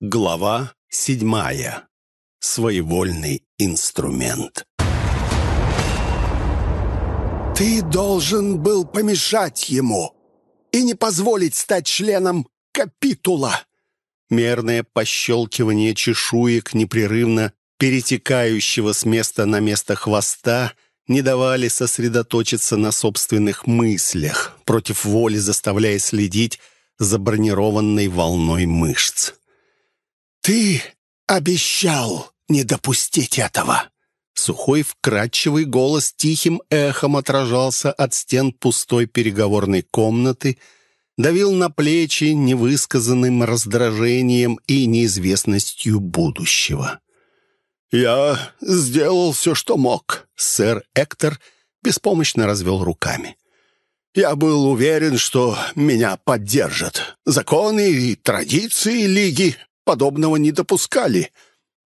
Глава седьмая. Своевольный инструмент. «Ты должен был помешать ему и не позволить стать членом капитула!» Мерное пощелкивание чешуек, непрерывно перетекающего с места на место хвоста, не давали сосредоточиться на собственных мыслях, против воли заставляя следить за бронированной волной мышц. «Ты обещал не допустить этого!» Сухой вкрадчивый голос тихим эхом отражался от стен пустой переговорной комнаты, давил на плечи невысказанным раздражением и неизвестностью будущего. «Я сделал все, что мог», — сэр Эктор беспомощно развел руками. «Я был уверен, что меня поддержат. Законы и традиции Лиги подобного не допускали.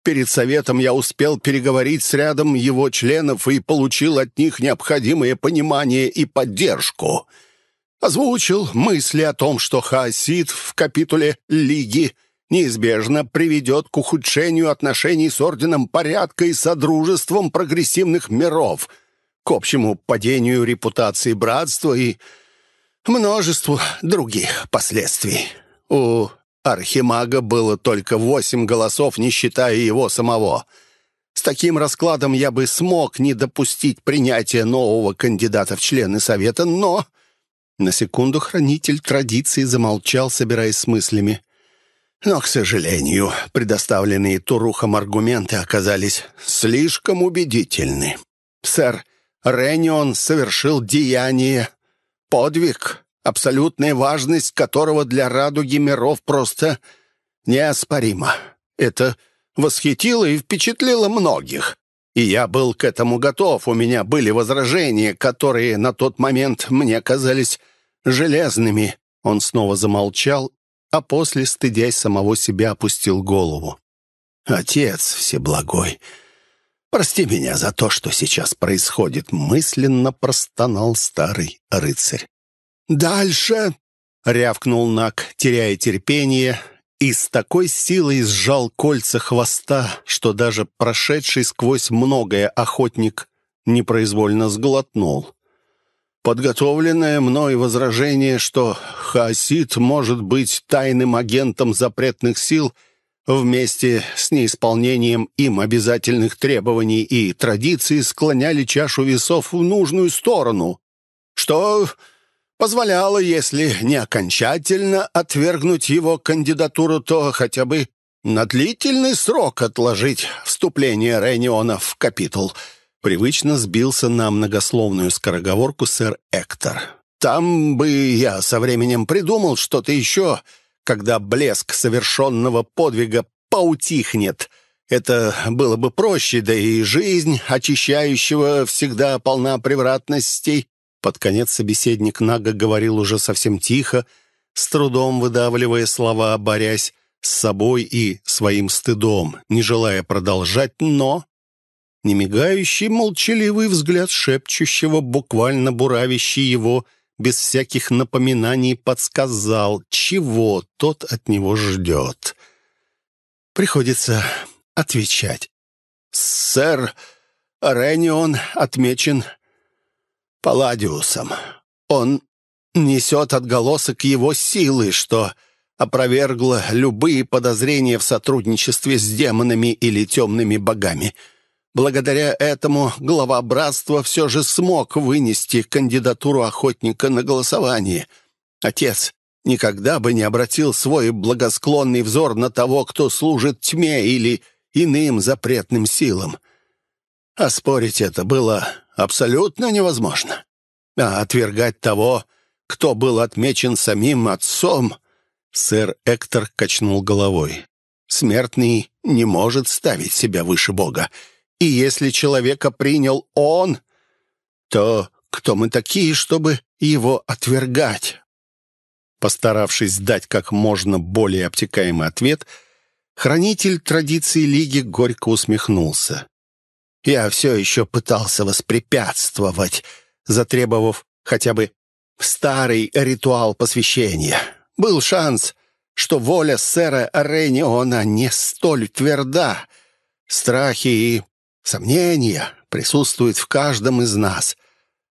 Перед советом я успел переговорить с рядом его членов и получил от них необходимое понимание и поддержку. Озвучил мысли о том, что Хаосид в капитуле Лиги неизбежно приведет к ухудшению отношений с Орденом Порядка и Содружеством Прогрессивных Миров, к общему падению репутации братства и множеству других последствий. У Архимага было только восемь голосов, не считая его самого. С таким раскладом я бы смог не допустить принятия нового кандидата в члены Совета, но... На секунду хранитель традиции замолчал, собираясь с мыслями. Но, к сожалению, предоставленные Турухом аргументы оказались слишком убедительны. Сэр Ренион совершил деяние, подвиг, абсолютная важность которого для радуги миров просто неоспорима. Это восхитило и впечатлило многих. И я был к этому готов. У меня были возражения, которые на тот момент мне казались железными. Он снова замолчал, а после, стыдясь самого себя, опустил голову. «Отец Всеблагой, прости меня за то, что сейчас происходит», мысленно простонал старый рыцарь. «Дальше!» — рявкнул Нак, теряя терпение, и с такой силой сжал кольца хвоста, что даже прошедший сквозь многое охотник непроизвольно сглотнул. Подготовленное мной возражение, что Хаосид может быть тайным агентом запретных сил вместе с неисполнением им обязательных требований и традиций склоняли чашу весов в нужную сторону, что позволяло, если не окончательно отвергнуть его кандидатуру, то хотя бы на длительный срок отложить вступление Рейниона в капитул. Привычно сбился на многословную скороговорку сэр Эктор. Там бы я со временем придумал что-то еще, когда блеск совершенного подвига поутихнет. Это было бы проще, да и жизнь очищающего всегда полна превратностей. Под конец собеседник Нага говорил уже совсем тихо, с трудом выдавливая слова, борясь с собой и своим стыдом, не желая продолжать, но... Немигающий, молчаливый взгляд шепчущего, буквально буравящий его, без всяких напоминаний подсказал, чего тот от него ждет. Приходится отвечать. «Сэр, Ренион отмечен Палладиусом. Он несет отголосок его силы, что опровергло любые подозрения в сотрудничестве с демонами или темными богами. Благодаря этому глава братства все же смог вынести кандидатуру охотника на голосование. Отец никогда бы не обратил свой благосклонный взор на того, кто служит тьме или иным запретным силам. А спорить это было абсолютно невозможно. А отвергать того, кто был отмечен самим отцом, сэр Эктор качнул головой. Смертный не может ставить себя выше Бога. И если человека принял он, то кто мы такие, чтобы его отвергать? Постаравшись дать как можно более обтекаемый ответ, хранитель традиции Лиги горько усмехнулся. Я все еще пытался воспрепятствовать, затребовав хотя бы старый ритуал посвящения. Был шанс что воля сэра Рейниона не столь тверда. Страхи и сомнения присутствуют в каждом из нас,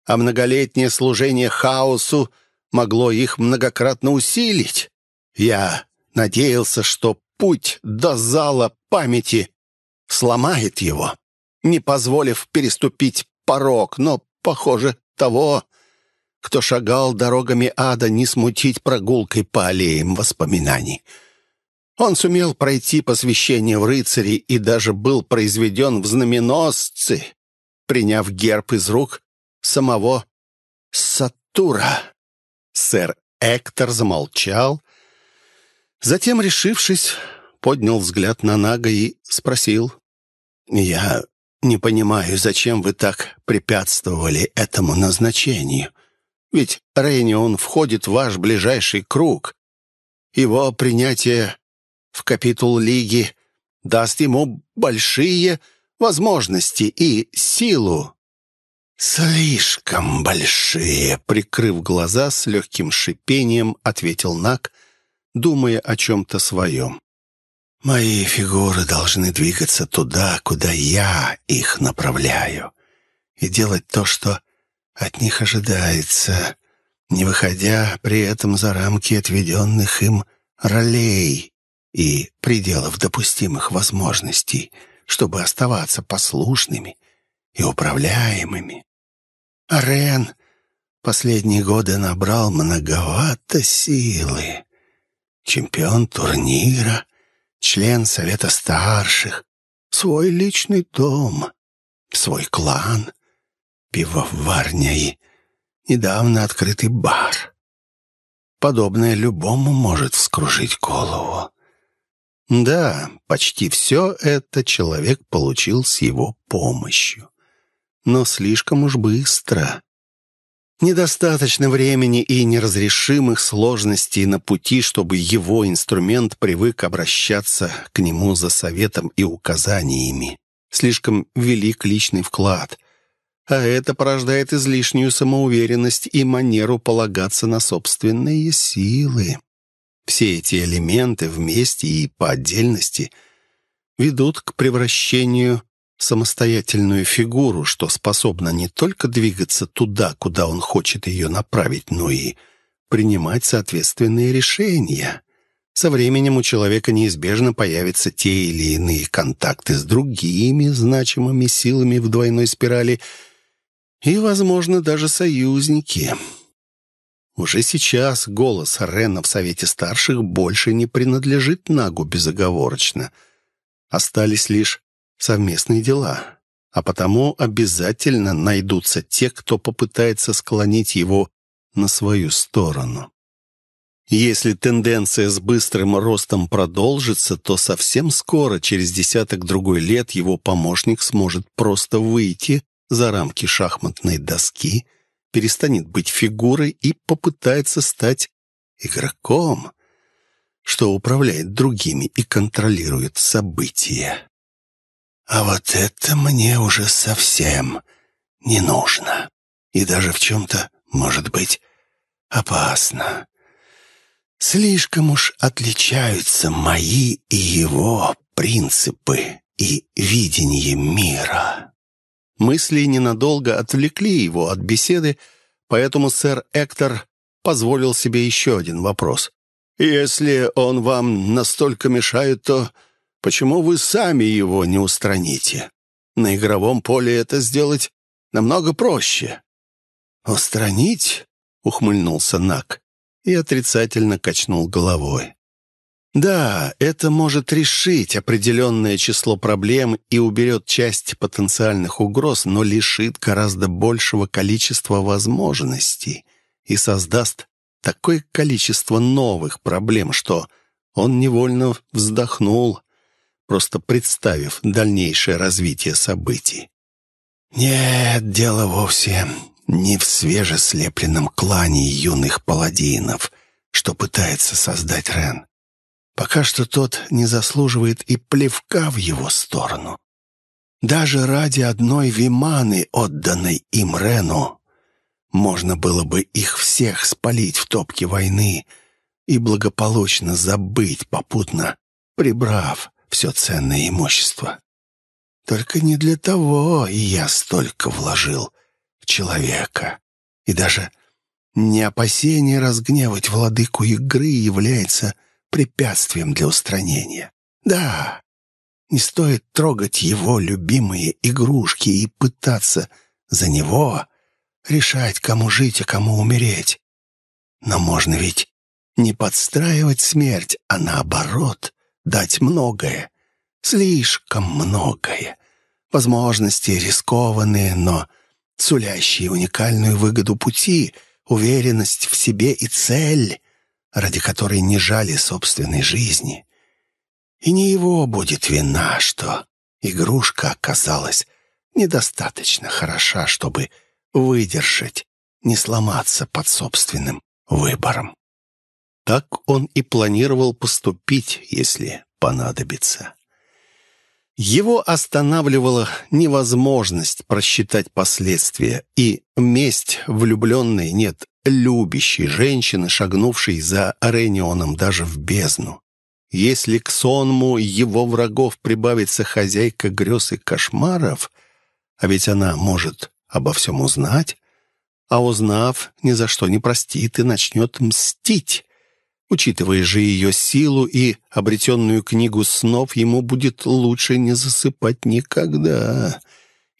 а многолетнее служение хаосу могло их многократно усилить. Я надеялся, что путь до зала памяти сломает его, не позволив переступить порог, но, похоже, того, кто шагал дорогами ада, не смутить прогулкой по аллеям воспоминаний. Он сумел пройти посвящение в рыцари и даже был произведен в знаменосцы, приняв герб из рук самого Сатура. Сэр Эктор замолчал, затем, решившись, поднял взгляд на Нага и спросил. «Я не понимаю, зачем вы так препятствовали этому назначению. Ведь Рейнион входит в ваш ближайший круг. Его принятие в капитул Лиги даст ему большие возможности и силу. «Слишком большие!» — прикрыв глаза, с легким шипением ответил Нак, думая о чем-то своем. «Мои фигуры должны двигаться туда, куда я их направляю, и делать то, что от них ожидается, не выходя при этом за рамки отведенных им ролей и пределов допустимых возможностей, чтобы оставаться послушными и управляемыми. А Рен последние годы набрал многовато силы. Чемпион турнира, член Совета Старших, свой личный дом, свой клан, пивоварня и недавно открытый бар. Подобное любому может вскружить голову. Да, почти все это человек получил с его помощью. Но слишком уж быстро. Недостаточно времени и неразрешимых сложностей на пути, чтобы его инструмент привык обращаться к нему за советом и указаниями. Слишком велик личный вклад а это порождает излишнюю самоуверенность и манеру полагаться на собственные силы. Все эти элементы вместе и по отдельности ведут к превращению самостоятельную фигуру, что способна не только двигаться туда, куда он хочет ее направить, но и принимать соответственные решения. Со временем у человека неизбежно появятся те или иные контакты с другими значимыми силами в двойной спирали – и, возможно, даже союзники. Уже сейчас голос Рена в Совете Старших больше не принадлежит Нагу безоговорочно. Остались лишь совместные дела, а потому обязательно найдутся те, кто попытается склонить его на свою сторону. Если тенденция с быстрым ростом продолжится, то совсем скоро, через десяток-другой лет, его помощник сможет просто выйти за рамки шахматной доски, перестанет быть фигурой и попытается стать игроком, что управляет другими и контролирует события. А вот это мне уже совсем не нужно. И даже в чем-то, может быть, опасно. Слишком уж отличаются мои и его принципы и видение мира. Мысли ненадолго отвлекли его от беседы, поэтому сэр Эктор позволил себе еще один вопрос. «Если он вам настолько мешает, то почему вы сами его не устраните? На игровом поле это сделать намного проще». «Устранить?» — ухмыльнулся Нак и отрицательно качнул головой. Да, это может решить определенное число проблем и уберет часть потенциальных угроз, но лишит гораздо большего количества возможностей и создаст такое количество новых проблем, что он невольно вздохнул, просто представив дальнейшее развитие событий. Нет, дело вовсе не в свежеслепленном клане юных паладинов, что пытается создать Рен. Пока что тот не заслуживает и плевка в его сторону. Даже ради одной виманы, отданной им Рену, можно было бы их всех спалить в топке войны, и благополучно забыть, попутно прибрав все ценное имущество. Только не для того и я столько вложил в человека. И даже не опасение разгневать владыку игры является препятствием для устранения. Да, не стоит трогать его любимые игрушки и пытаться за него решать, кому жить, а кому умереть. Но можно ведь не подстраивать смерть, а наоборот, дать многое, слишком многое. Возможности рискованные, но сулящие уникальную выгоду пути, уверенность в себе и цель, ради которой не жали собственной жизни. И не его будет вина, что игрушка оказалась недостаточно хороша, чтобы выдержать, не сломаться под собственным выбором. Так он и планировал поступить, если понадобится. Его останавливала невозможность просчитать последствия и месть влюбленной, нет, любящей женщины, шагнувшей за Аренионом даже в бездну. Если к сонму его врагов прибавится хозяйка грез и кошмаров, а ведь она может обо всем узнать, а узнав, ни за что не простит и начнет мстить. Учитывая же ее силу и обретенную книгу снов, ему будет лучше не засыпать никогда,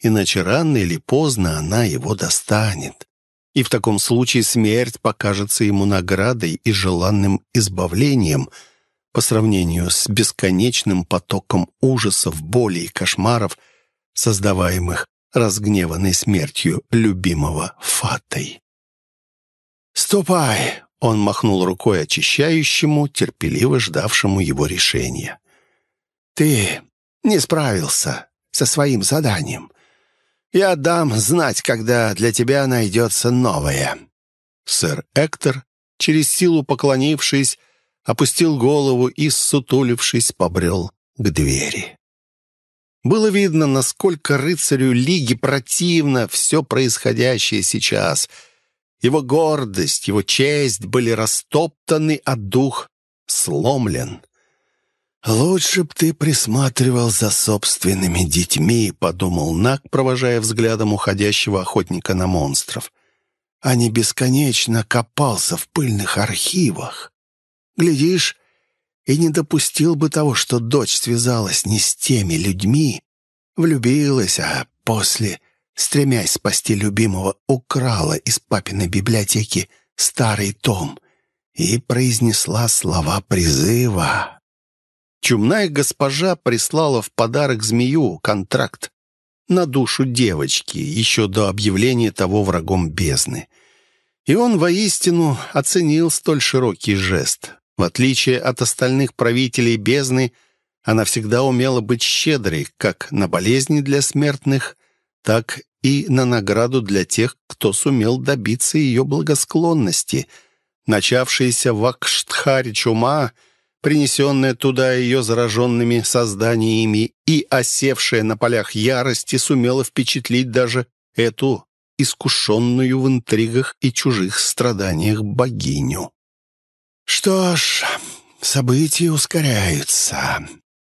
иначе рано или поздно она его достанет. И в таком случае смерть покажется ему наградой и желанным избавлением — по сравнению с бесконечным потоком ужасов, боли и кошмаров, создаваемых разгневанной смертью любимого Фатой. «Ступай!» — он махнул рукой очищающему, терпеливо ждавшему его решения. «Ты не справился со своим заданием. Я дам знать, когда для тебя найдется новое». Сэр Эктор, через силу поклонившись, опустил голову и, сутулившись, побрел к двери. Было видно, насколько рыцарю Лиги противно все происходящее сейчас. Его гордость, его честь были растоптаны, а дух сломлен. «Лучше б ты присматривал за собственными детьми», — подумал Нак, провожая взглядом уходящего охотника на монстров. «А не бесконечно копался в пыльных архивах». Глядишь, и не допустил бы того, что дочь связалась не с теми людьми, влюбилась, а после, стремясь спасти любимого, украла из папиной библиотеки старый том и произнесла слова призыва. Чумная госпожа прислала в подарок змею контракт на душу девочки еще до объявления того врагом бездны. И он воистину оценил столь широкий жест. В отличие от остальных правителей бездны, она всегда умела быть щедрой как на болезни для смертных, так и на награду для тех, кто сумел добиться ее благосклонности. Начавшаяся в Акштхаре чума, принесенная туда ее зараженными созданиями и осевшая на полях ярости, сумела впечатлить даже эту искушенную в интригах и чужих страданиях богиню. Что ж, события ускоряются,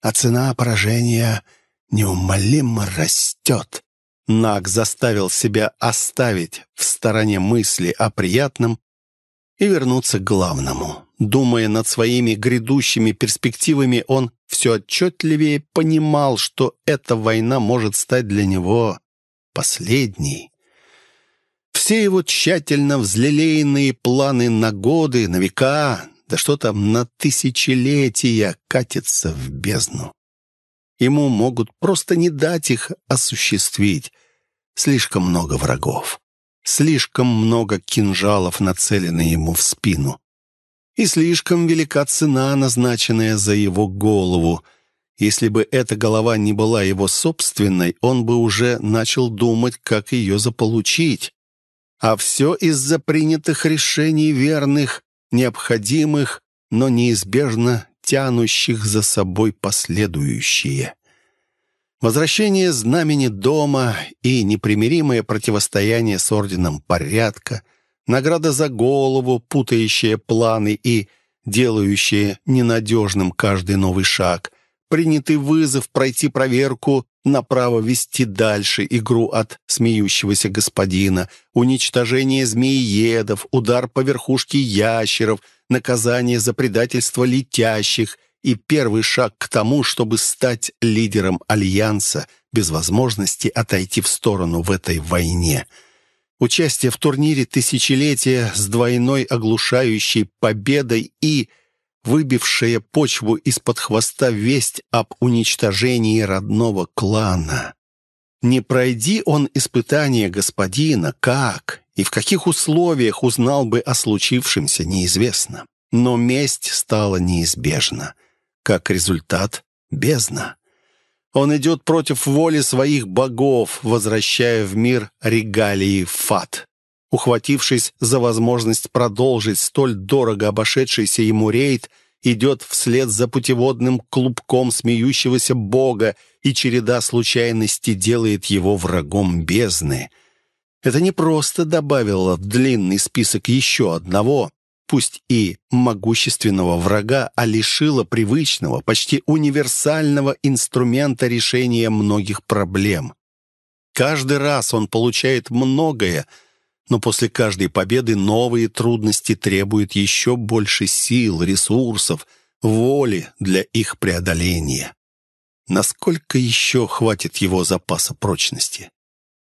а цена поражения неумолимо растет. Наг заставил себя оставить в стороне мысли о приятном и вернуться к главному. Думая над своими грядущими перспективами, он все отчетливее понимал, что эта война может стать для него последней. Все его тщательно взлелеянные планы на годы, на века, да что там, на тысячелетия катятся в бездну. Ему могут просто не дать их осуществить. Слишком много врагов. Слишком много кинжалов нацелены ему в спину. И слишком велика цена, назначенная за его голову. Если бы эта голова не была его собственной, он бы уже начал думать, как ее заполучить. А все из-за принятых решений верных, необходимых, но неизбежно тянущих за собой последующие. Возвращение знамени дома и непримиримое противостояние с орденом порядка, награда за голову, путающая планы и делающее ненадежным каждый новый шаг, принятый вызов пройти проверку на право вести дальше игру от смеющегося господина, уничтожение змеиедов, удар по верхушке ящеров, наказание за предательство летящих и первый шаг к тому, чтобы стать лидером Альянса без возможности отойти в сторону в этой войне. Участие в турнире тысячелетия с двойной оглушающей победой и выбившая почву из-под хвоста весть об уничтожении родного клана. Не пройди он испытание господина, как и в каких условиях узнал бы о случившемся, неизвестно. Но месть стала неизбежна. Как результат — бездна. Он идет против воли своих богов, возвращая в мир регалии фат ухватившись за возможность продолжить столь дорого обошедшийся ему рейд, идет вслед за путеводным клубком смеющегося бога, и череда случайностей делает его врагом бездны. Это не просто добавило в длинный список еще одного, пусть и могущественного врага, а лишило привычного, почти универсального инструмента решения многих проблем. Каждый раз он получает многое, но после каждой победы новые трудности требуют еще больше сил, ресурсов, воли для их преодоления. Насколько еще хватит его запаса прочности?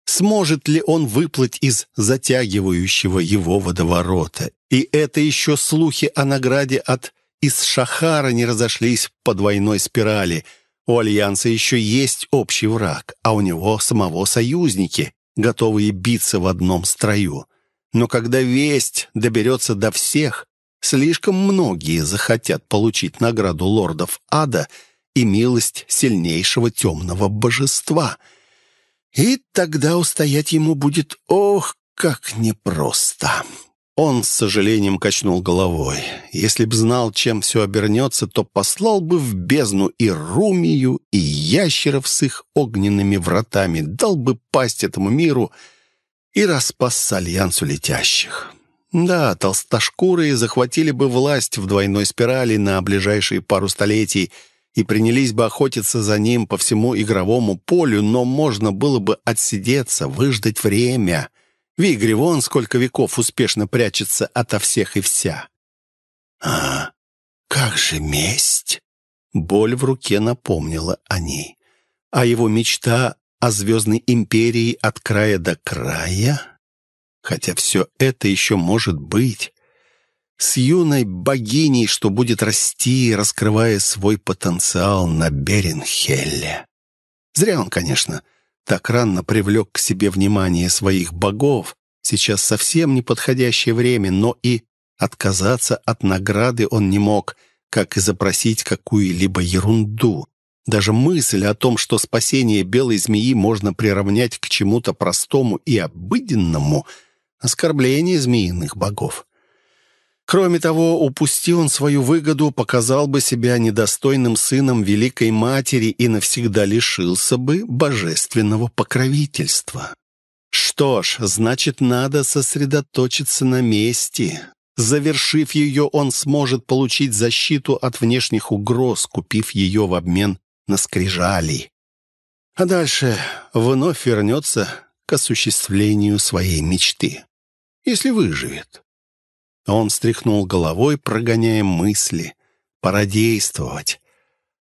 Сможет ли он выплыть из затягивающего его водоворота? И это еще слухи о награде от Исшахара не разошлись по двойной спирали. У Альянса еще есть общий враг, а у него самого союзники готовые биться в одном строю. Но когда весть доберется до всех, слишком многие захотят получить награду лордов ада и милость сильнейшего темного божества. И тогда устоять ему будет, ох, как непросто. Он с сожалением качнул головой. Если б знал, чем все обернется, то послал бы в бездну и Румию, и ящеров с их огненными вратами, дал бы пасть этому миру и распасся альянсу летящих. Да, толстошкурые захватили бы власть в двойной спирали на ближайшие пару столетий и принялись бы охотиться за ним по всему игровому полю, но можно было бы отсидеться, выждать время — в игре вон сколько веков успешно прячется ото всех и вся. А как же месть? Боль в руке напомнила о ней. А его мечта о звездной империи от края до края? Хотя все это еще может быть. С юной богиней, что будет расти, раскрывая свой потенциал на Беренхелле. Зря он, конечно, так рано привлек к себе внимание своих богов, сейчас совсем неподходящее время, но и отказаться от награды он не мог, как и запросить какую-либо ерунду. Даже мысль о том, что спасение белой змеи можно приравнять к чему-то простому и обыденному — оскорбление змеиных богов. Кроме того, упусти он свою выгоду, показал бы себя недостойным сыном Великой Матери и навсегда лишился бы божественного покровительства. Что ж, значит, надо сосредоточиться на месте. Завершив ее, он сможет получить защиту от внешних угроз, купив ее в обмен на скрижали. А дальше вновь вернется к осуществлению своей мечты, если выживет. Он стряхнул головой, прогоняя мысли. Пора действовать.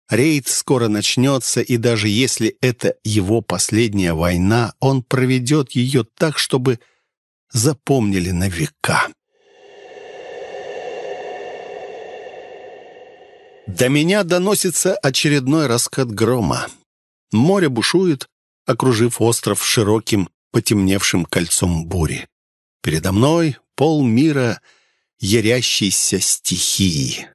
Рейд скоро начнется, и даже если это его последняя война, он проведет ее так, чтобы запомнили на века. До меня доносится очередной раскат грома. Море бушует, окружив остров широким, потемневшим кольцом бури. Передо мной полмира — ярящейся стихии.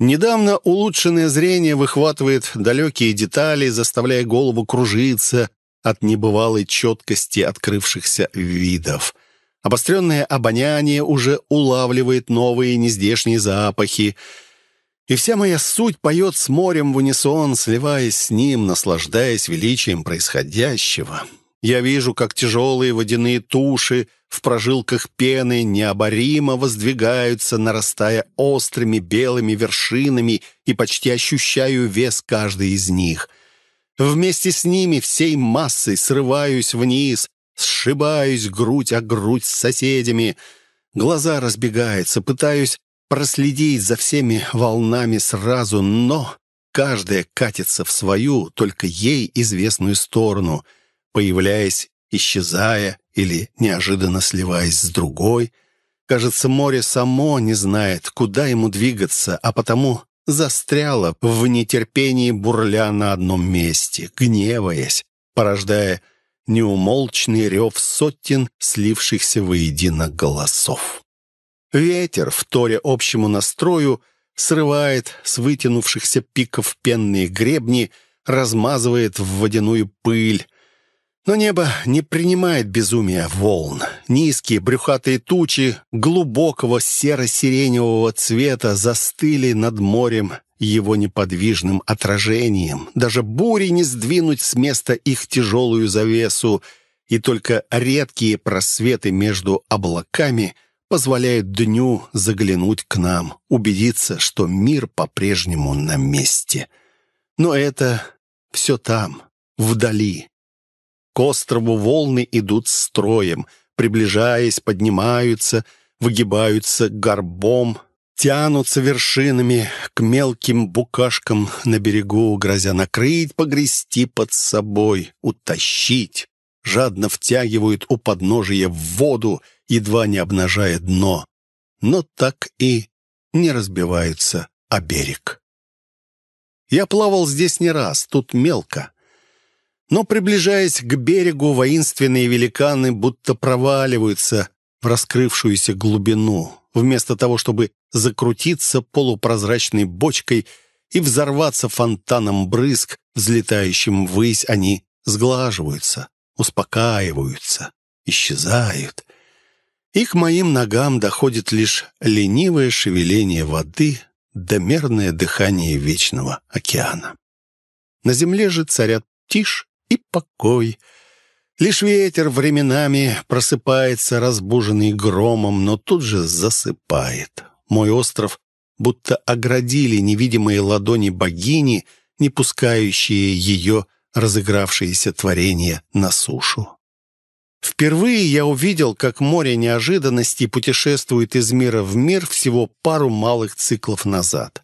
Недавно улучшенное зрение выхватывает далекие детали, заставляя голову кружиться от небывалой четкости открывшихся видов. Обостренное обоняние уже улавливает новые нездешние запахи, и вся моя суть поет с морем в унисон, сливаясь с ним, наслаждаясь величием происходящего. Я вижу, как тяжелые водяные туши в прожилках пены необоримо воздвигаются, нарастая острыми белыми вершинами, и почти ощущаю вес каждой из них. Вместе с ними всей массой срываюсь вниз, сшибаюсь грудь о грудь с соседями. Глаза разбегаются, пытаюсь проследить за всеми волнами сразу, но каждая катится в свою, только ей известную сторону, появляясь, исчезая или неожиданно сливаясь с другой. Кажется, море само не знает, куда ему двигаться, а потому застряло в нетерпении бурля на одном месте, гневаясь, порождая неумолчный рев сотен слившихся воедино голосов. Ветер, вторя общему настрою, срывает с вытянувшихся пиков пенные гребни, размазывает в водяную пыль, но небо не принимает безумия волн. Низкие брюхатые тучи глубокого серо-сиреневого цвета застыли над морем его неподвижным отражением. Даже бури не сдвинуть с места их тяжелую завесу, и только редкие просветы между облаками позволяют дню заглянуть к нам, убедиться, что мир по-прежнему на месте. Но это все там, вдали, к острову волны идут строем, приближаясь, поднимаются, выгибаются горбом, тянутся вершинами к мелким букашкам на берегу, грозя накрыть, погрести под собой, утащить. Жадно втягивают у подножия в воду, едва не обнажая дно, но так и не разбиваются о берег. Я плавал здесь не раз, тут мелко. Но, приближаясь к берегу, воинственные великаны будто проваливаются в раскрывшуюся глубину, вместо того, чтобы закрутиться полупрозрачной бочкой и взорваться фонтаном брызг, взлетающим ввысь, они сглаживаются, успокаиваются, исчезают. И к моим ногам доходит лишь ленивое шевеление воды да мерное дыхание вечного океана. На земле же царят тишь и покой. Лишь ветер временами просыпается, разбуженный громом, но тут же засыпает. Мой остров будто оградили невидимые ладони богини, не пускающие ее разыгравшееся творение на сушу. Впервые я увидел, как море неожиданностей путешествует из мира в мир всего пару малых циклов назад.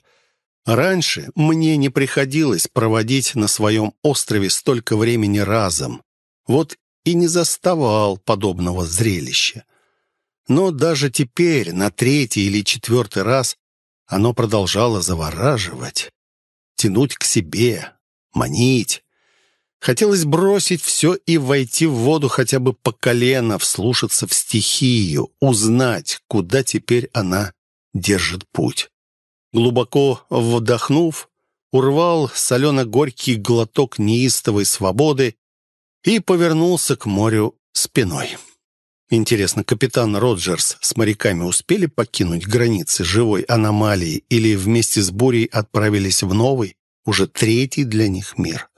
Раньше мне не приходилось проводить на своем острове столько времени разом. Вот и не заставал подобного зрелища. Но даже теперь, на третий или четвертый раз, оно продолжало завораживать, тянуть к себе, манить. Хотелось бросить все и войти в воду хотя бы по колено, вслушаться в стихию, узнать, куда теперь она держит путь. Глубоко вдохнув, урвал солено-горький глоток неистовой свободы и повернулся к морю спиной. Интересно, капитан Роджерс с моряками успели покинуть границы живой аномалии или вместе с бурей отправились в новый, уже третий для них мир?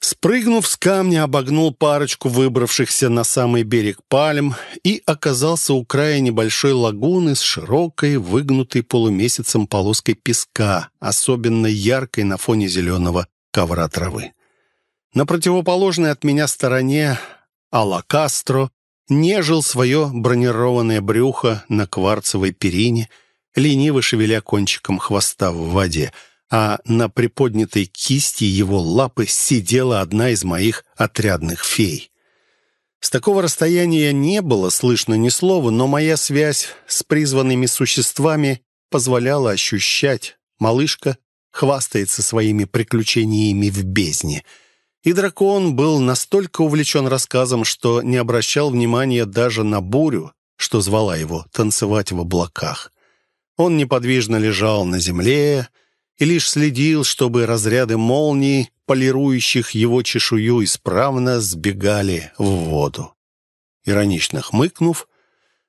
Спрыгнув с камня, обогнул парочку выбравшихся на самый берег пальм и оказался у края небольшой лагуны с широкой, выгнутой полумесяцем полоской песка, особенно яркой на фоне зеленого ковра травы. На противоположной от меня стороне Алакастро нежил свое бронированное брюхо на кварцевой перине, лениво шевеля кончиком хвоста в воде — а на приподнятой кисти его лапы сидела одна из моих отрядных фей. С такого расстояния не было слышно ни слова, но моя связь с призванными существами позволяла ощущать. Малышка хвастается своими приключениями в бездне. И дракон был настолько увлечен рассказом, что не обращал внимания даже на бурю, что звала его танцевать в облаках. Он неподвижно лежал на земле, и лишь следил, чтобы разряды молний, полирующих его чешую, исправно сбегали в воду. Иронично хмыкнув,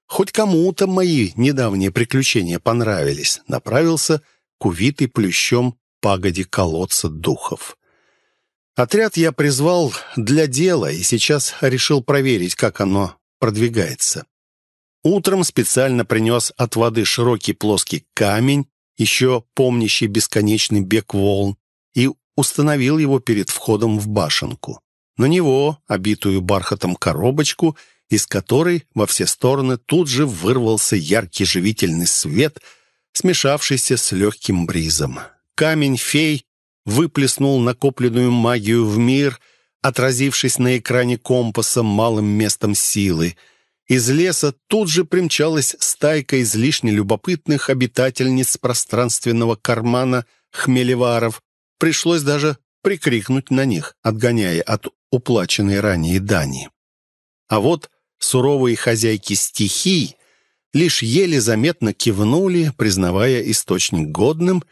хоть кому-то мои недавние приключения понравились, направился к увитой плющом пагоде колодца духов. Отряд я призвал для дела и сейчас решил проверить, как оно продвигается. Утром специально принес от воды широкий плоский камень, еще помнящий бесконечный бег волн, и установил его перед входом в башенку. На него, обитую бархатом коробочку, из которой во все стороны тут же вырвался яркий живительный свет, смешавшийся с легким бризом. Камень-фей выплеснул накопленную магию в мир, отразившись на экране компаса малым местом силы — из леса тут же примчалась стайка излишне любопытных обитательниц пространственного кармана хмелеваров. Пришлось даже прикрикнуть на них, отгоняя от уплаченной ранее дани. А вот суровые хозяйки стихий лишь еле заметно кивнули, признавая источник годным,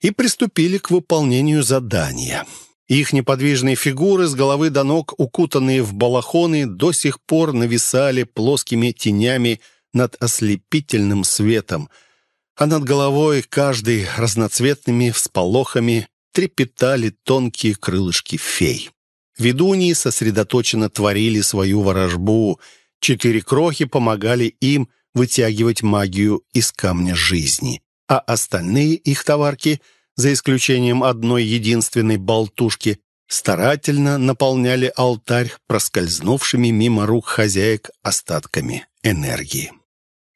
и приступили к выполнению задания. Их неподвижные фигуры с головы до ног, укутанные в балахоны, до сих пор нависали плоскими тенями над ослепительным светом, а над головой каждой разноцветными всполохами трепетали тонкие крылышки фей. Ведуньи сосредоточенно творили свою ворожбу. Четыре крохи помогали им вытягивать магию из камня жизни, а остальные их товарки — за исключением одной единственной болтушки, старательно наполняли алтарь проскользнувшими мимо рук хозяек остатками энергии.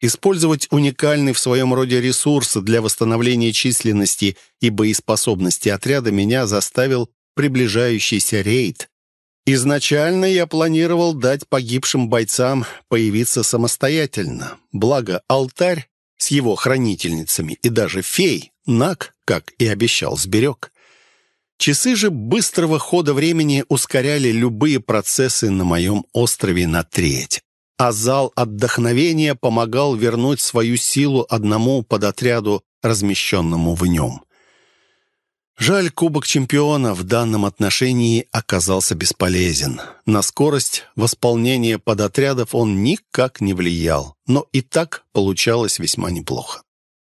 Использовать уникальный в своем роде ресурс для восстановления численности и боеспособности отряда меня заставил приближающийся рейд. Изначально я планировал дать погибшим бойцам появиться самостоятельно, благо алтарь с его хранительницами и даже фей Нак, как и обещал, сберег. Часы же быстрого хода времени ускоряли любые процессы на моем острове на треть. А зал отдохновения помогал вернуть свою силу одному подотряду, размещенному в нем. Жаль, Кубок Чемпиона в данном отношении оказался бесполезен. На скорость восполнения подотрядов он никак не влиял, но и так получалось весьма неплохо.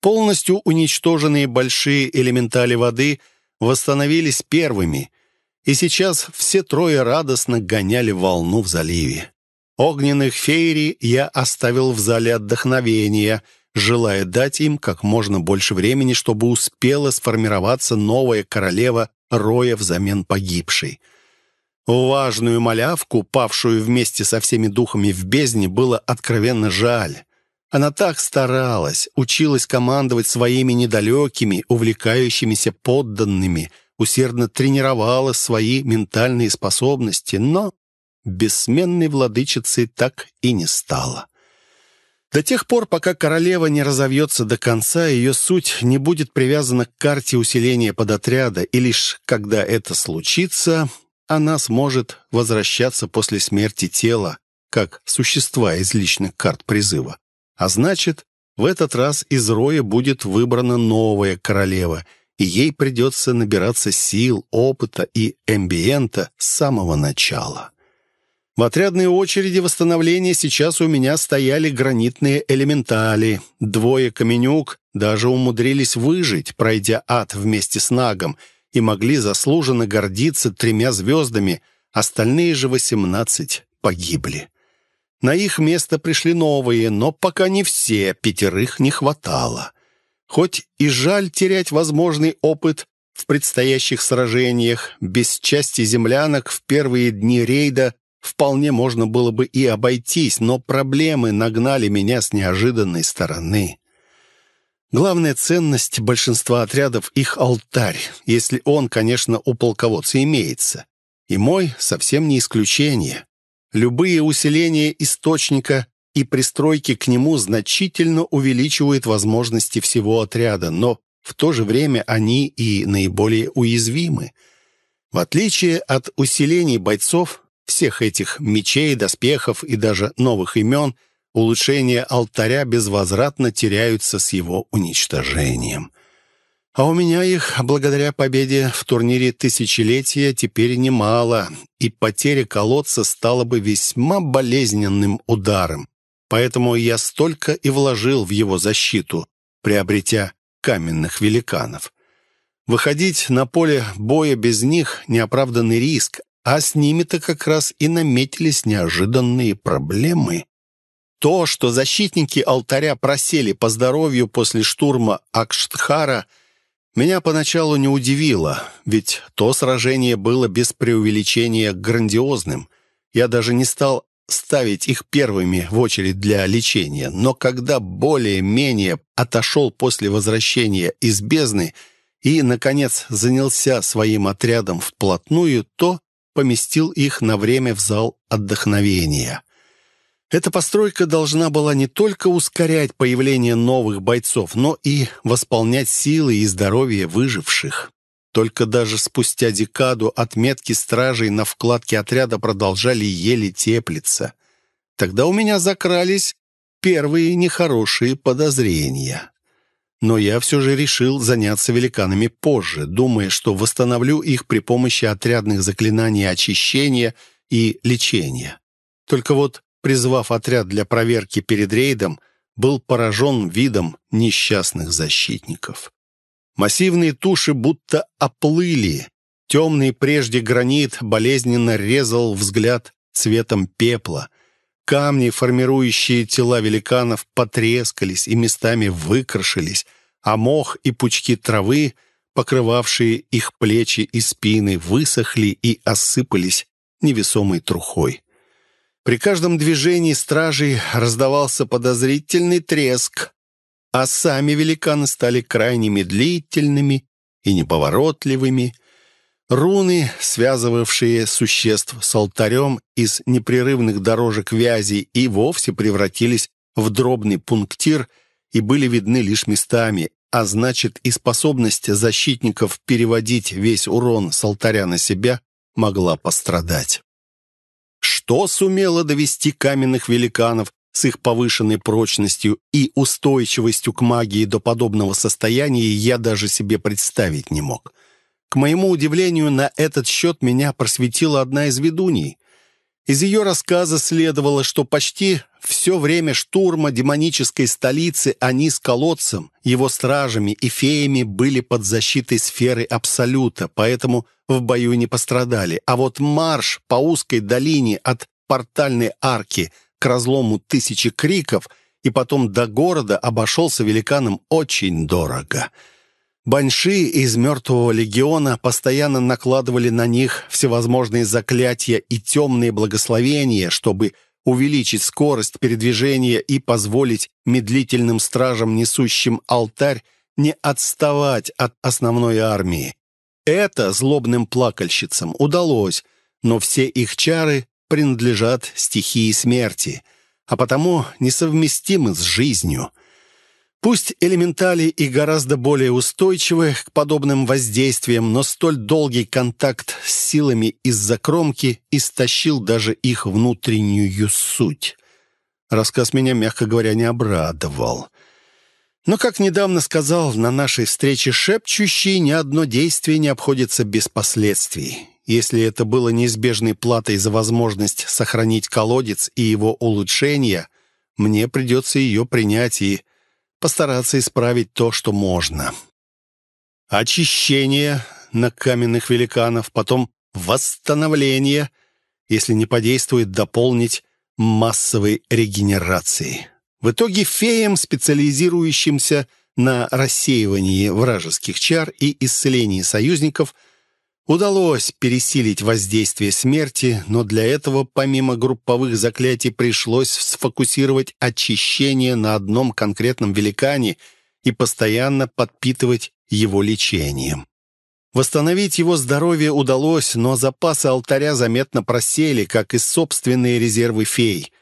Полностью уничтоженные большие элементали воды восстановились первыми, и сейчас все трое радостно гоняли волну в заливе. Огненных фейри я оставил в зале отдохновения, желая дать им как можно больше времени, чтобы успела сформироваться новая королева Роя взамен погибшей. Важную малявку, павшую вместе со всеми духами в бездне, было откровенно жаль. Она так старалась, училась командовать своими недалекими, увлекающимися подданными, усердно тренировала свои ментальные способности, но бессменной владычицей так и не стала. До тех пор, пока королева не разовьется до конца, ее суть не будет привязана к карте усиления подотряда, и лишь когда это случится, она сможет возвращаться после смерти тела, как существа из личных карт призыва. А значит, в этот раз из роя будет выбрана новая королева, и ей придется набираться сил, опыта и эмбиента с самого начала. В отрядной очереди восстановления сейчас у меня стояли гранитные элементали. Двое каменюк даже умудрились выжить, пройдя ад вместе с Нагом, и могли заслуженно гордиться тремя звездами, остальные же восемнадцать погибли. На их место пришли новые, но пока не все, пятерых не хватало. Хоть и жаль терять возможный опыт в предстоящих сражениях, без части землянок в первые дни рейда вполне можно было бы и обойтись, но проблемы нагнали меня с неожиданной стороны. Главная ценность большинства отрядов — их алтарь, если он, конечно, у полководца имеется. И мой совсем не исключение. Любые усиления источника и пристройки к нему значительно увеличивают возможности всего отряда, но в то же время они и наиболее уязвимы. В отличие от усилений бойцов, всех этих мечей, доспехов и даже новых имен, улучшения алтаря безвозвратно теряются с его уничтожением. А у меня их, благодаря победе в турнире тысячелетия, теперь немало, и потеря колодца стала бы весьма болезненным ударом. Поэтому я столько и вложил в его защиту, приобретя каменных великанов. Выходить на поле боя без них — неоправданный риск, а с ними-то как раз и наметились неожиданные проблемы. То, что защитники алтаря просели по здоровью после штурма Акштхара, меня поначалу не удивило, ведь то сражение было без преувеличения грандиозным. Я даже не стал ставить их первыми в очередь для лечения, но когда более-менее отошел после возвращения из бездны и, наконец, занялся своим отрядом вплотную, то поместил их на время в зал отдохновения. Эта постройка должна была не только ускорять появление новых бойцов, но и восполнять силы и здоровье выживших. Только даже спустя декаду отметки стражей на вкладке отряда продолжали еле теплиться. Тогда у меня закрались первые нехорошие подозрения. Но я все же решил заняться великанами позже, думая, что восстановлю их при помощи отрядных заклинаний очищения и лечения. Только вот призвав отряд для проверки перед рейдом, был поражен видом несчастных защитников. Массивные туши будто оплыли. Темный прежде гранит болезненно резал взгляд цветом пепла. Камни, формирующие тела великанов, потрескались и местами выкрашились, а мох и пучки травы, покрывавшие их плечи и спины, высохли и осыпались невесомой трухой. При каждом движении стражей раздавался подозрительный треск, а сами великаны стали крайне медлительными и неповоротливыми. Руны, связывавшие существ с алтарем из непрерывных дорожек вязи, и вовсе превратились в дробный пунктир и были видны лишь местами, а значит и способность защитников переводить весь урон с алтаря на себя могла пострадать. Что сумело довести каменных великанов с их повышенной прочностью и устойчивостью к магии до подобного состояния, я даже себе представить не мог. К моему удивлению, на этот счет меня просветила одна из ведуней. Из ее рассказа следовало, что почти все время штурма демонической столицы они с колодцем, его стражами и феями были под защитой сферы Абсолюта, поэтому в бою не пострадали. А вот марш по узкой долине от портальной арки к разлому тысячи криков и потом до города обошелся великанам очень дорого — Баньши из мертвого легиона постоянно накладывали на них всевозможные заклятия и темные благословения, чтобы увеличить скорость передвижения и позволить медлительным стражам, несущим алтарь, не отставать от основной армии. Это злобным плакальщицам удалось, но все их чары принадлежат стихии смерти, а потому несовместимы с жизнью – Пусть элементали и гораздо более устойчивы к подобным воздействиям, но столь долгий контакт с силами из-за кромки истощил даже их внутреннюю суть. Рассказ меня, мягко говоря, не обрадовал. Но, как недавно сказал на нашей встрече шепчущий, ни одно действие не обходится без последствий. Если это было неизбежной платой за возможность сохранить колодец и его улучшение, мне придется ее принять и постараться исправить то, что можно. Очищение на каменных великанов, потом восстановление, если не подействует, дополнить массовой регенерацией. В итоге феям, специализирующимся на рассеивании вражеских чар и исцелении союзников – Удалось пересилить воздействие смерти, но для этого, помимо групповых заклятий, пришлось сфокусировать очищение на одном конкретном великане и постоянно подпитывать его лечением. Восстановить его здоровье удалось, но запасы алтаря заметно просели, как и собственные резервы фей.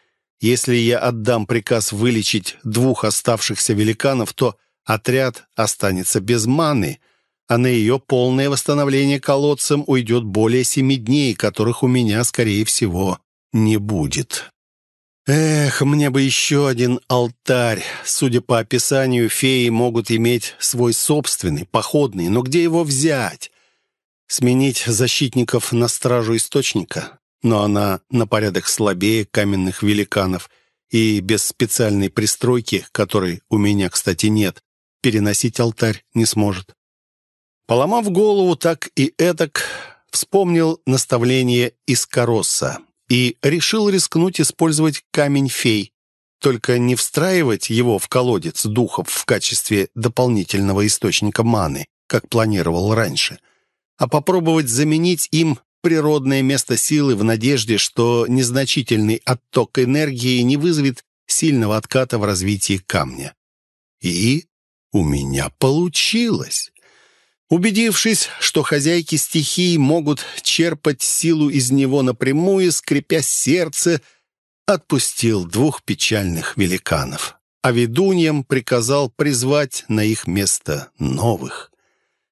Если я отдам приказ вылечить двух оставшихся великанов, то отряд останется без маны — а на ее полное восстановление колодцем уйдет более семи дней, которых у меня, скорее всего, не будет. Эх, мне бы еще один алтарь. Судя по описанию, феи могут иметь свой собственный, походный, но где его взять? Сменить защитников на стражу источника? Но она на порядок слабее каменных великанов и без специальной пристройки, которой у меня, кстати, нет, переносить алтарь не сможет. Поломав голову так и этак, вспомнил наставление из Коросса и решил рискнуть использовать камень-фей, только не встраивать его в колодец духов в качестве дополнительного источника маны, как планировал раньше, а попробовать заменить им природное место силы в надежде, что незначительный отток энергии не вызовет сильного отката в развитии камня. И у меня получилось. Убедившись, что хозяйки стихий могут черпать силу из него напрямую, скрипя сердце, отпустил двух печальных великанов, а ведуньям приказал призвать на их место новых.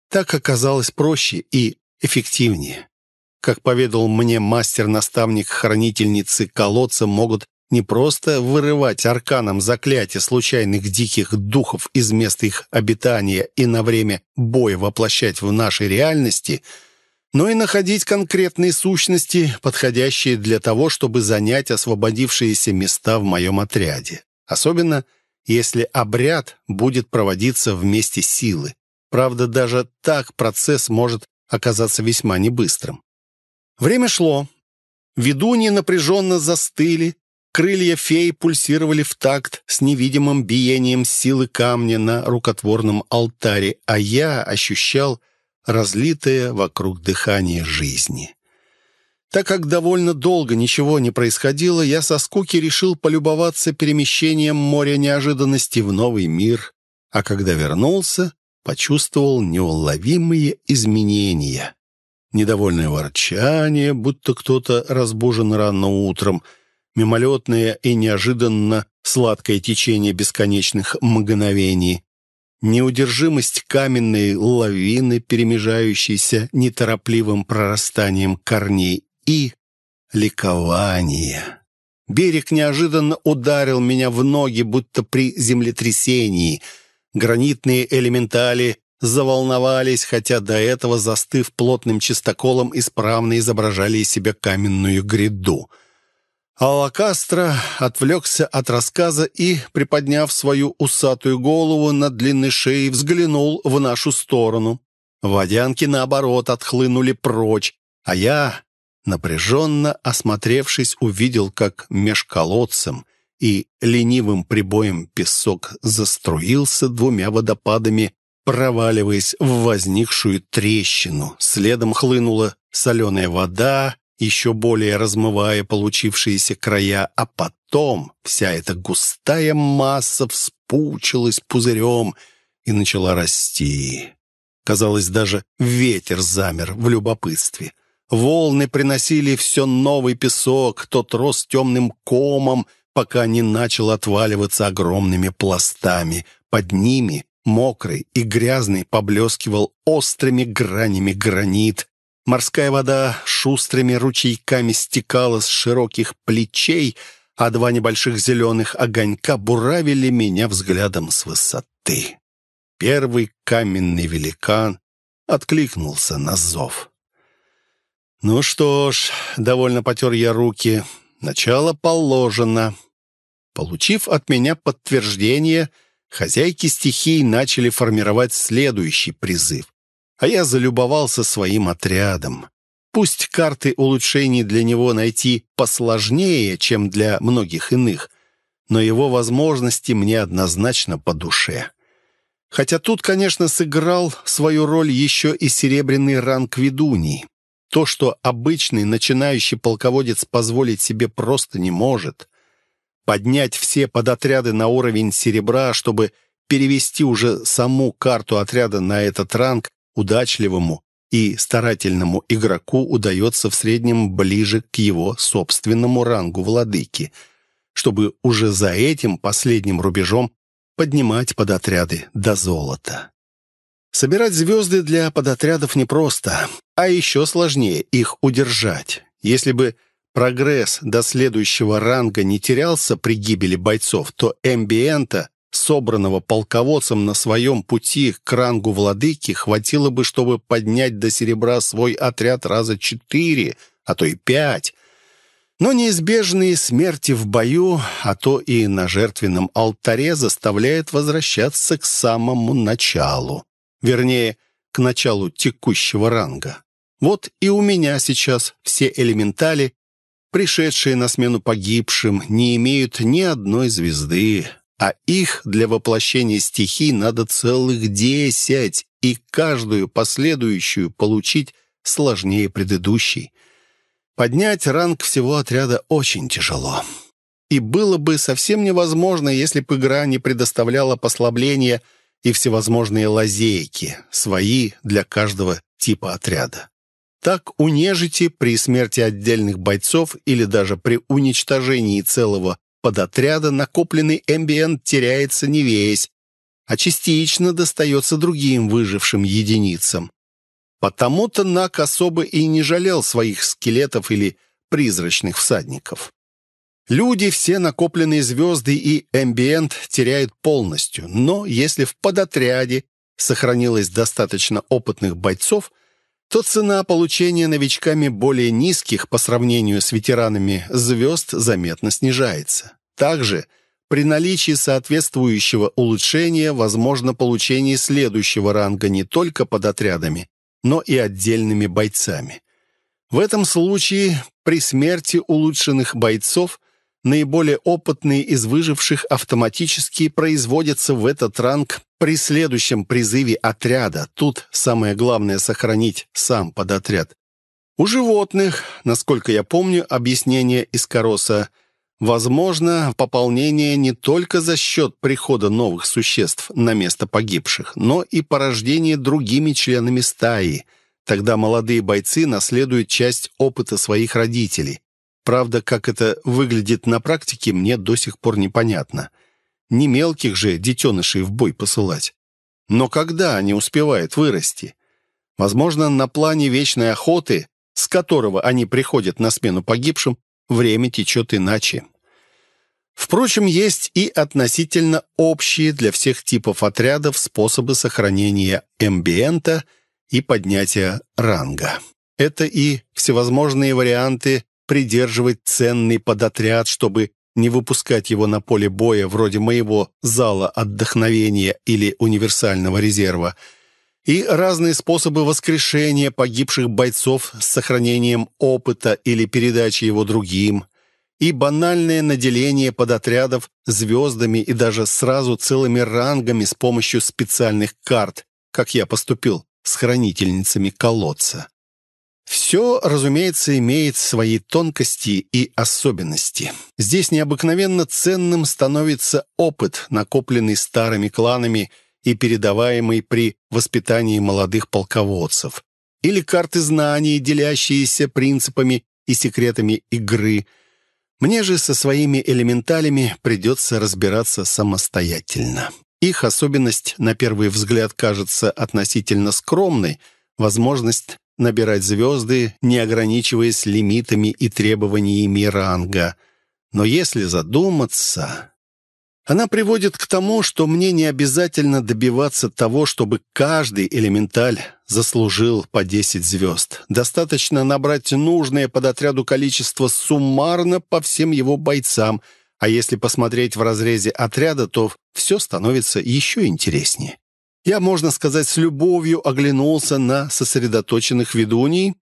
Так оказалось проще и эффективнее. Как поведал мне мастер-наставник хранительницы колодца, могут не просто вырывать арканом заклятия случайных диких духов из места их обитания и на время боя воплощать в нашей реальности, но и находить конкретные сущности, подходящие для того, чтобы занять освободившиеся места в моем отряде. Особенно, если обряд будет проводиться вместе силы. Правда, даже так процесс может оказаться весьма небыстрым. Время шло. Ведуньи напряженно застыли, Крылья феи пульсировали в такт с невидимым биением силы камня на рукотворном алтаре, а я ощущал разлитое вокруг дыхание жизни. Так как довольно долго ничего не происходило, я со скуки решил полюбоваться перемещением моря неожиданностей в новый мир, а когда вернулся, почувствовал неуловимые изменения. Недовольное ворчание, будто кто-то разбужен рано утром — мимолетное и неожиданно сладкое течение бесконечных мгновений, неудержимость каменной лавины, перемежающейся неторопливым прорастанием корней, и ликование. Берег неожиданно ударил меня в ноги, будто при землетрясении. Гранитные элементали заволновались, хотя до этого, застыв плотным чистоколом, исправно изображали из себя каменную гряду — Алакастро отвлекся от рассказа и, приподняв свою усатую голову над длинной шеей, взглянул в нашу сторону. Водянки, наоборот, отхлынули прочь, а я, напряженно осмотревшись, увидел, как меж колодцем и ленивым прибоем песок заструился двумя водопадами, проваливаясь в возникшую трещину. Следом хлынула соленая вода, еще более размывая получившиеся края, а потом вся эта густая масса вспучилась пузырем и начала расти. Казалось, даже ветер замер в любопытстве. Волны приносили все новый песок, тот рос темным комом, пока не начал отваливаться огромными пластами. Под ними, мокрый и грязный, поблескивал острыми гранями гранит, Морская вода шустрыми ручейками стекала с широких плечей, а два небольших зеленых огонька буравили меня взглядом с высоты. Первый каменный великан откликнулся на зов. «Ну что ж», — довольно потер я руки, — «начало положено». Получив от меня подтверждение, хозяйки стихий начали формировать следующий призыв а я залюбовался своим отрядом. Пусть карты улучшений для него найти посложнее, чем для многих иных, но его возможности мне однозначно по душе. Хотя тут, конечно, сыграл свою роль еще и серебряный ранг ведуней. То, что обычный начинающий полководец позволить себе просто не может. Поднять все подотряды на уровень серебра, чтобы перевести уже саму карту отряда на этот ранг, удачливому и старательному игроку удается в среднем ближе к его собственному рангу владыки, чтобы уже за этим последним рубежом поднимать подотряды до золота. Собирать звезды для подотрядов непросто, а еще сложнее их удержать. Если бы прогресс до следующего ранга не терялся при гибели бойцов, то эмбиента собранного полководцем на своем пути к рангу владыки, хватило бы, чтобы поднять до серебра свой отряд раза четыре, а то и пять. Но неизбежные смерти в бою, а то и на жертвенном алтаре, заставляет возвращаться к самому началу. Вернее, к началу текущего ранга. Вот и у меня сейчас все элементали, пришедшие на смену погибшим, не имеют ни одной звезды, а их для воплощения стихий надо целых десять, и каждую последующую получить сложнее предыдущей. Поднять ранг всего отряда очень тяжело. И было бы совсем невозможно, если бы игра не предоставляла послабления и всевозможные лазейки, свои для каждого типа отряда. Так у нежити при смерти отдельных бойцов или даже при уничтожении целого подотряда накопленный эмбиент теряется не весь, а частично достается другим выжившим единицам. Потому-то Нак особо и не жалел своих скелетов или призрачных всадников. Люди все накопленные звезды и эмбиент теряют полностью, но если в подотряде сохранилось достаточно опытных бойцов, то цена получения новичками более низких по сравнению с ветеранами звезд заметно снижается. Также при наличии соответствующего улучшения возможно получение следующего ранга не только под отрядами, но и отдельными бойцами. В этом случае при смерти улучшенных бойцов наиболее опытные из выживших автоматически производятся в этот ранг при следующем призыве отряда. Тут самое главное сохранить сам подотряд. У животных, насколько я помню, объяснение из Короса – Возможно, пополнение не только за счет прихода новых существ на место погибших, но и порождение другими членами стаи. Тогда молодые бойцы наследуют часть опыта своих родителей. Правда, как это выглядит на практике, мне до сих пор непонятно. Не мелких же детенышей в бой посылать. Но когда они успевают вырасти? Возможно, на плане вечной охоты, с которого они приходят на смену погибшим, время течет иначе. Впрочем, есть и относительно общие для всех типов отрядов способы сохранения эмбиента и поднятия ранга. Это и всевозможные варианты придерживать ценный подотряд, чтобы не выпускать его на поле боя вроде моего зала отдохновения или универсального резерва, и разные способы воскрешения погибших бойцов с сохранением опыта или передачи его другим – и банальное наделение подотрядов звездами и даже сразу целыми рангами с помощью специальных карт, как я поступил с хранительницами колодца. Все, разумеется, имеет свои тонкости и особенности. Здесь необыкновенно ценным становится опыт, накопленный старыми кланами и передаваемый при воспитании молодых полководцев. Или карты знаний, делящиеся принципами и секретами игры – мне же со своими элементалями придется разбираться самостоятельно. Их особенность, на первый взгляд, кажется относительно скромной, возможность набирать звезды, не ограничиваясь лимитами и требованиями ранга. Но если задуматься, она приводит к тому, что мне не обязательно добиваться того, чтобы каждый элементаль заслужил по 10 звезд. Достаточно набрать нужное под отряду количество суммарно по всем его бойцам, а если посмотреть в разрезе отряда, то все становится еще интереснее. Я, можно сказать, с любовью оглянулся на сосредоточенных ведуней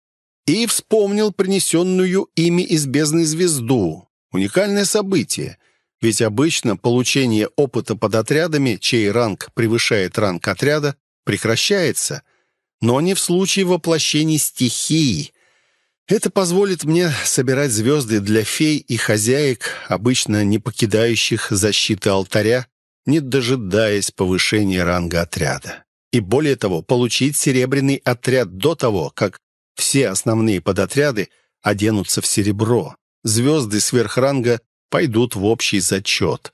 и вспомнил принесенную ими из бездны звезду. Уникальное событие — ведь обычно получение опыта под отрядами, чей ранг превышает ранг отряда, прекращается, но не в случае воплощения стихий. Это позволит мне собирать звезды для фей и хозяек, обычно не покидающих защиты алтаря, не дожидаясь повышения ранга отряда. И более того, получить серебряный отряд до того, как все основные подотряды оденутся в серебро. Звезды сверхранга пойдут в общий зачет.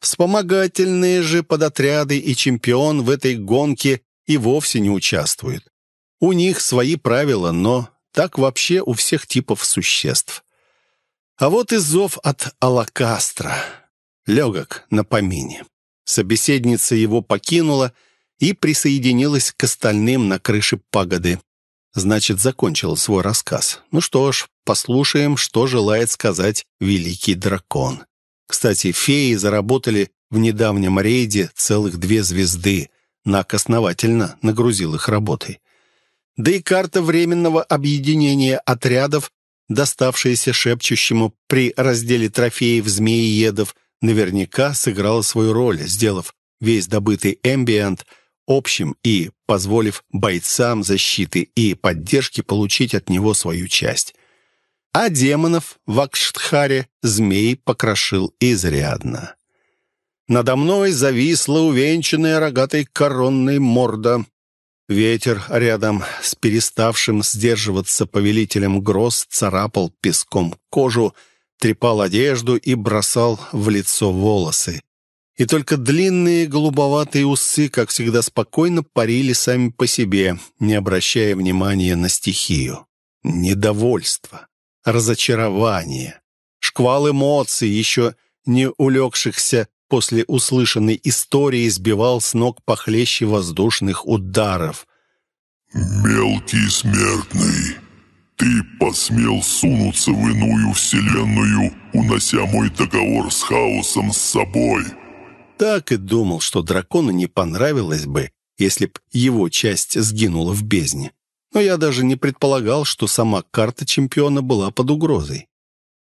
Вспомогательные же подотряды и чемпион в этой гонке и вовсе не участвуют. У них свои правила, но так вообще у всех типов существ. А вот и зов от Алакастра. Легок на помине. Собеседница его покинула и присоединилась к остальным на крыше пагоды. Значит, закончил свой рассказ. Ну что ж, послушаем, что желает сказать великий дракон. Кстати, феи заработали в недавнем рейде целых две звезды. Нак основательно нагрузил их работой. Да и карта временного объединения отрядов, доставшаяся шепчущему при разделе трофеев змеиедов, наверняка сыграла свою роль, сделав весь добытый эмбиент общим и позволив бойцам защиты и поддержки получить от него свою часть. А демонов в Акштхаре змей покрошил изрядно. Надо мной зависла увенчанная рогатой коронной морда. Ветер рядом с переставшим сдерживаться повелителем гроз царапал песком кожу, трепал одежду и бросал в лицо волосы. И только длинные голубоватые усы, как всегда, спокойно парили сами по себе, не обращая внимания на стихию. Недовольство разочарование, шквал эмоций, еще не улегшихся после услышанной истории, сбивал с ног похлеще воздушных ударов. «Мелкий смертный, ты посмел сунуться в иную вселенную, унося мой договор с хаосом с собой!» Так и думал, что дракону не понравилось бы, если б его часть сгинула в бездне но я даже не предполагал, что сама карта чемпиона была под угрозой.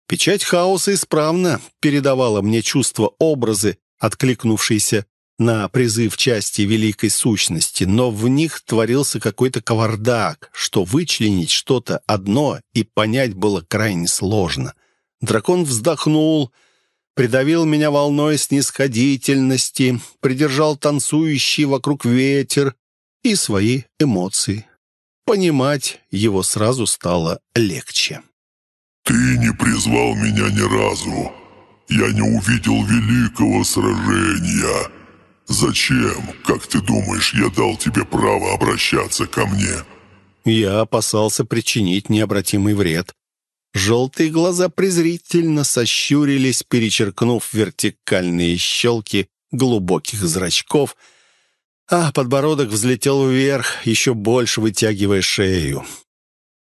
Печать хаоса исправно передавала мне чувство образы, откликнувшиеся на призыв части великой сущности, но в них творился какой-то кавардак, что вычленить что-то одно и понять было крайне сложно. Дракон вздохнул, придавил меня волной снисходительности, придержал танцующий вокруг ветер и свои эмоции. Понимать его сразу стало легче. «Ты не призвал меня ни разу. Я не увидел великого сражения. Зачем, как ты думаешь, я дал тебе право обращаться ко мне?» Я опасался причинить необратимый вред. Желтые глаза презрительно сощурились, перечеркнув вертикальные щелки глубоких зрачков — а подбородок взлетел вверх, еще больше вытягивая шею.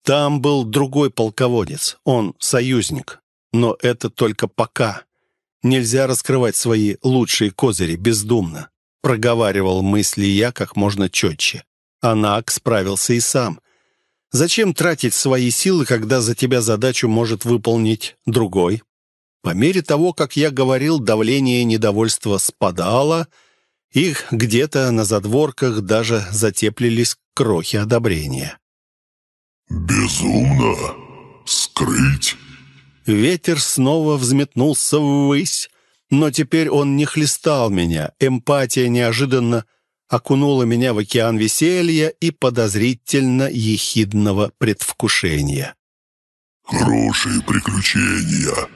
Там был другой полководец, он союзник. Но это только пока. Нельзя раскрывать свои лучшие козыри бездумно. Проговаривал мысли я как можно четче. Анак справился и сам. Зачем тратить свои силы, когда за тебя задачу может выполнить другой? По мере того, как я говорил, давление недовольства спадало — их где-то на задворках даже затеплились крохи одобрения. «Безумно? Скрыть?» Ветер снова взметнулся ввысь, но теперь он не хлестал меня. Эмпатия неожиданно окунула меня в океан веселья и подозрительно ехидного предвкушения. «Хорошие приключения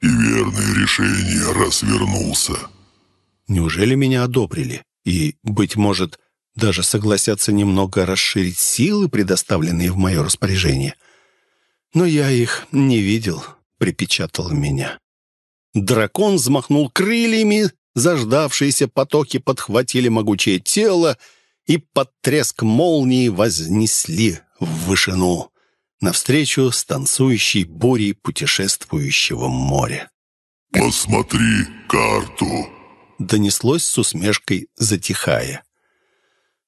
и верное решение, раз вернулся. Неужели меня одобрили? И, быть может, даже согласятся немного расширить силы, предоставленные в мое распоряжение? Но я их не видел, припечатал меня. Дракон взмахнул крыльями, заждавшиеся потоки подхватили могучее тело и под треск молнии вознесли в вышину, навстречу с танцующей бурей путешествующего моря. «Посмотри карту!» донеслось с усмешкой, затихая.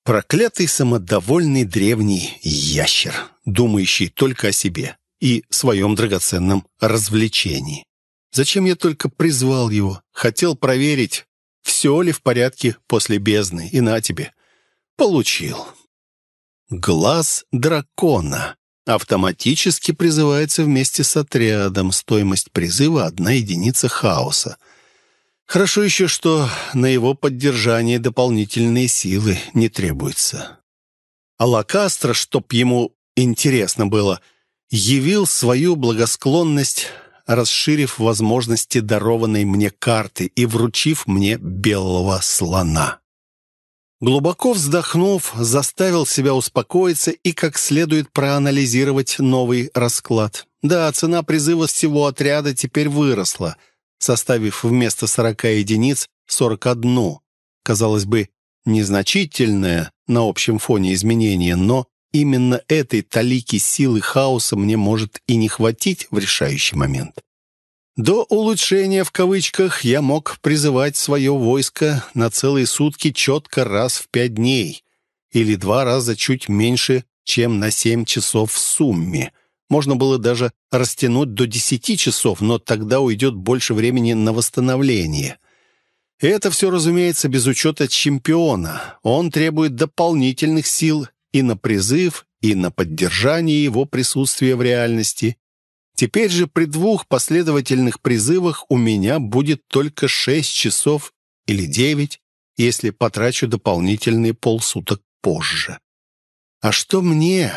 Проклятый самодовольный древний ящер, думающий только о себе и своем драгоценном развлечении. Зачем я только призвал его? Хотел проверить, все ли в порядке после бездны, и на тебе. Получил. Глаз дракона автоматически призывается вместе с отрядом. Стоимость призыва — одна единица хаоса. Хорошо еще, что на его поддержание дополнительные силы не требуются. А Лакастро, чтоб ему интересно было, явил свою благосклонность, расширив возможности дарованной мне карты и вручив мне белого слона. Глубоко вздохнув, заставил себя успокоиться и как следует проанализировать новый расклад. Да, цена призыва всего отряда теперь выросла — составив вместо 40 единиц 41. Казалось бы, незначительное на общем фоне изменение, но именно этой талики силы хаоса мне может и не хватить в решающий момент. До улучшения в кавычках я мог призывать свое войско на целые сутки четко раз в пять дней или два раза чуть меньше, чем на семь часов в сумме. Можно было даже растянуть до десяти часов, но тогда уйдет больше времени на восстановление. Это все, разумеется, без учета чемпиона. Он требует дополнительных сил и на призыв, и на поддержание его присутствия в реальности. Теперь же при двух последовательных призывах у меня будет только шесть часов или девять, если потрачу дополнительные полсуток позже. А что мне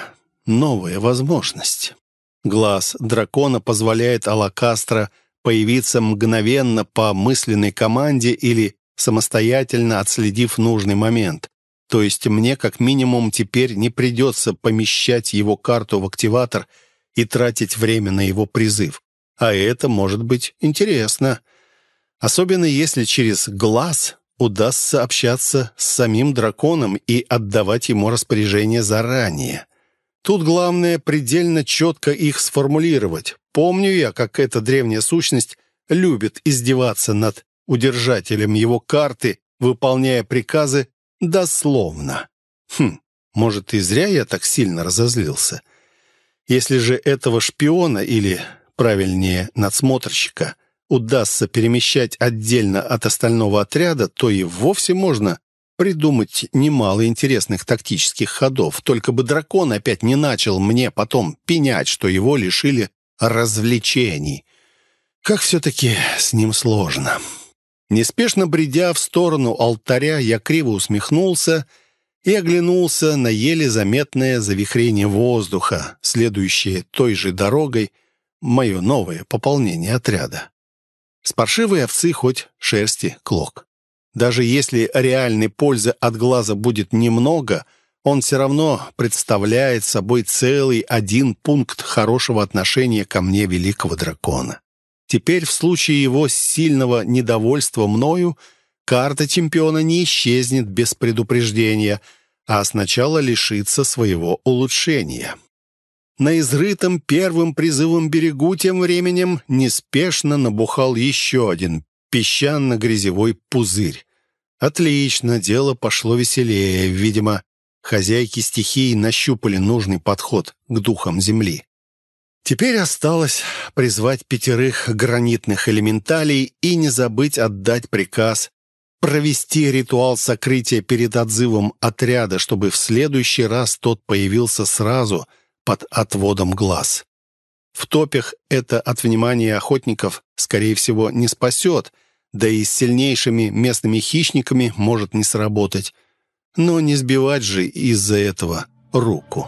новая возможность? Глаз дракона позволяет Алакастро появиться мгновенно по мысленной команде или самостоятельно отследив нужный момент. То есть мне как минимум теперь не придется помещать его карту в активатор – и тратить время на его призыв. А это может быть интересно. Особенно если через глаз удастся общаться с самим драконом и отдавать ему распоряжение заранее. Тут главное предельно четко их сформулировать. Помню я, как эта древняя сущность любит издеваться над удержателем его карты, выполняя приказы дословно. Хм, может, и зря я так сильно разозлился. Если же этого шпиона, или, правильнее, надсмотрщика, удастся перемещать отдельно от остального отряда, то и вовсе можно придумать немало интересных тактических ходов. Только бы дракон опять не начал мне потом пенять, что его лишили развлечений. Как все-таки с ним сложно. Неспешно бредя в сторону алтаря, я криво усмехнулся и оглянулся на еле заметное завихрение воздуха, следующее той же дорогой, мое новое пополнение отряда. С овцы хоть шерсти клок. Даже если реальной пользы от глаза будет немного, он все равно представляет собой целый один пункт хорошего отношения ко мне великого дракона. Теперь в случае его сильного недовольства мною – карта чемпиона не исчезнет без предупреждения, а сначала лишится своего улучшения. На изрытом первым призывом берегу тем временем неспешно набухал еще один песчано-грязевой пузырь. Отлично, дело пошло веселее. Видимо, хозяйки стихии нащупали нужный подход к духам земли. Теперь осталось призвать пятерых гранитных элементалей и не забыть отдать приказ провести ритуал сокрытия перед отзывом отряда, чтобы в следующий раз тот появился сразу под отводом глаз. В топях это от внимания охотников, скорее всего, не спасет, да и с сильнейшими местными хищниками может не сработать. Но не сбивать же из-за этого руку.